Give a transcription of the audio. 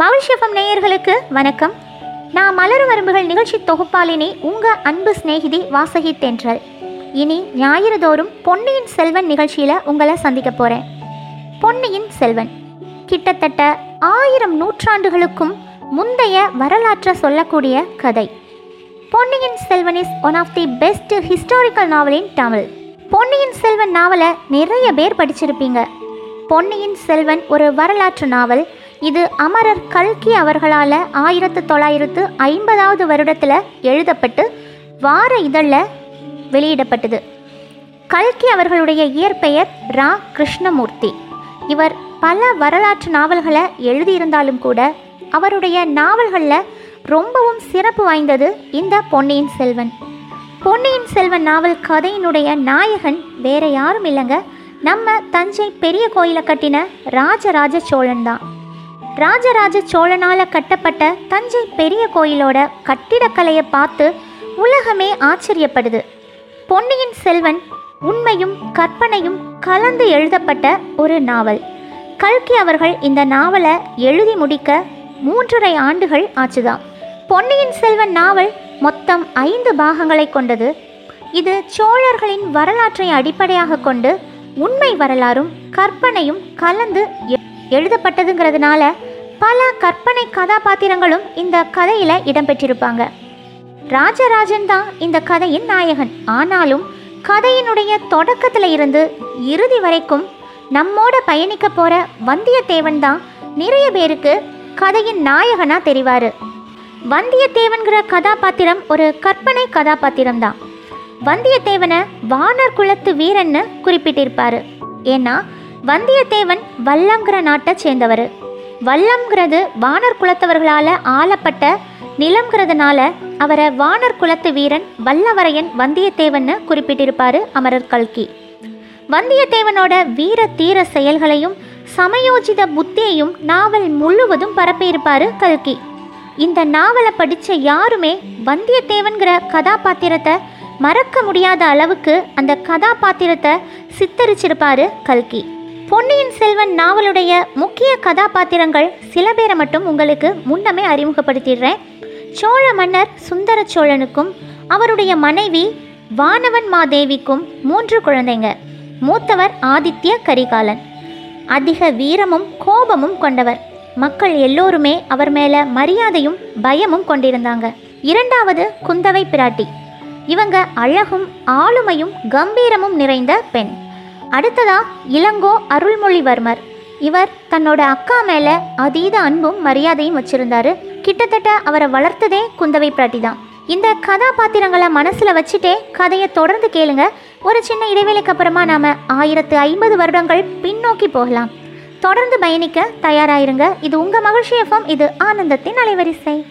மகிழ்ச்சியப்பம் நேயர்களுக்கு வணக்கம். நான் மலர் வரம்புகள் நிகழ்ச்சி தொகுப்பாளினி உங்கள் அன்பு சிநேகிதி வாசகி தென்றல். இனி ஞாயிறு தோறும் பொன்னியின் செல்வன் நிகழ்ச்சியில் உங்களை சந்திக்க போகிறேன் பொன்னியின் செல்வன் கிட்டத்தட்ட ஆயிரம் நூற்றாண்டுகளுக்கும் முந்தைய வரலாற்றை சொல்லக்கூடிய கதை. Ponniyin Selvan is one of the best historical நாவலின் தமிழ் பொன்னியின் செல்வன் நாவலை நிறைய பேர் படிச்சிருப்பீங்க. பொன்னியின் செல்வன் ஒரு வரலாற்று நாவல். இது அமரர் கல்கி அவர்களால் ஆயிரத்து தொள்ளாயிரத்து ஐம்பதாவது வருடத்தில் எழுதப்பட்டு வார இதழில் வெளியிடப்பட்டது. கல்கி அவர்களுடைய இயற்பெயர் ரா. கிருஷ்ணமூர்த்தி. இவர் பல வரலாற்று நாவல்களை எழுதியிருந்தாலும் கூட அவருடைய நாவல்களில் ரொம்பவும் சிறப்பு வாய்ந்தது இந்த பொன்னியின் செல்வன். பொன்னியின் செல்வன் நாவல் கதையினுடைய நாயகன் வேற யாரும் இல்லைங்க. நம்ம தஞ்சை பெரிய கோயிலை கட்டின ராஜராஜ சோழன் தான். ராஜராஜ சோழனால் கட்டப்பட்ட தஞ்சை பெரிய கோயிலோட கட்டிடக்கலையை பார்த்து உலகமே ஆச்சரியப்படுது. பொன்னியின் செல்வன் உண்மையும் கற்பனையும் கலந்து எழுதப்பட்ட ஒரு நாவல். கல்கி அவர்கள் இந்த நாவலை எழுதி முடிக்க மூன்றரை ஆண்டுகள் ஆச்சுதான். பொன்னியின் செல்வன் நாவல் மொத்தம் ஐந்து பாகங்களை கொண்டது. இது சோழர்களின் வரலாற்றை அடிப்படையாக கொண்டு உண்மை வரலாறும் கற்பனையும் கலந்து எழுதப்பட்டதுங்கிறதுனால பல கற்பனை கதாபாத்திரங்களும் இந்த கதையில் இடம்பெற்றிருப்பாங்க. ராஜராஜன் தான் இந்த கதையின் நாயகன். ஆனாலும் கதையினுடைய தொடக்கத்தில் இருந்து இறுதி வரைக்கும் நம்மோட பயணிக்க போகிற வந்தியத்தேவன் தான் நிறைய பேருக்கு கதையின் நாயகனாக தெரிவார். வந்தியத்தேவன்கிற கதாபாத்திரம் ஒரு கற்பனை கதாபாத்திரம் தான். வந்தியத்தேவனை வானர் குலத்து வீரன்னு குறிப்பிட்டிருப்பார். ஏன்னா வந்தியத்தேவன் வல்லங்கிற நாட்டை சேர்ந்தவர். வல்லம்ங்கிறது வானர் குலத்தவர்களால் ஆளப்பட்ட நிலம்ங்கிறதுனால அவரை வானர் குலத்து வீரன் வல்லவரையன் வந்தியத்தேவன்னு குறிப்பிட்டிருப்பாரு அமரர் கல்கி. வந்தியத்தேவனோட வீர தீர செயல்களையும் சமயோஜித புத்தியையும் நாவல் முழுவதும் பரப்பியிருப்பாரு கல்கி. இந்த நாவலை படித்த யாருமே வந்தியத்தேவன்கிற கதாபாத்திரத்தை மறக்க முடியாத அளவுக்கு அந்த கதாபாத்திரத்தை சித்தரிச்சிருப்பாரு கல்கி. பொன்னியின் செல்வன் நாவலுடைய முக்கிய கதாபாத்திரங்கள் சில பேரை மட்டும் உங்களுக்கு முன்னமே அறிமுகப்படுத்திடுறேன். சோழ மன்னர் சுந்தர சோழனுக்கும் அவருடைய மனைவி வானவன் மாதேவிக்கும் மூன்று குழந்தைங்க. மூத்தவர் ஆதித்ய கரிகாலன். அதிக வீரமும் கோபமும் கொண்டவர். மக்கள் எல்லோருமே அவர் மேலே மரியாதையும் பயமும் கொண்டிருந்தாங்க. இரண்டாவது குந்தவை பிராட்டி. இவங்க அழகும் ஆளுமையும் கம்பீரமும் நிறைந்த பெண். அடுத்ததா இளங்கோ அருள்மொழிவர்மர். இவர் தன்னோட அக்கா மேல அதீத அன்பும் மரியாதையும் வச்சிருந்தாரு. கிட்டத்தட்ட அவரை வளர்த்ததே குந்தவை பிராட்டி தான் இந்த கதாபாத்திரங்களை மனசுல வச்சுட்டே கதையை தொடர்ந்து கேளுங்க. ஒரு சின்ன இடைவேளைக்கு அப்புறமா நாம ஆயிரத்து ஐம்பது வருடங்கள் பின்னோக்கி போகலாம். தொடர்ந்து பயணிக்க தயாராயிருங்க. இது உங்க மகிழ்ச்சி எஃப்எம். இது ஆனந்தத்தின் அலைவரிசை.